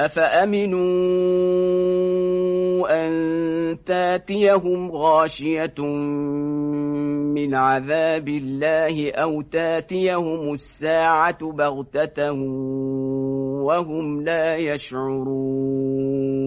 أفأمنوا أن تاتيهم غاشية من عذاب الله أو تاتيهم الساعة بغتة وهم لا يشعرون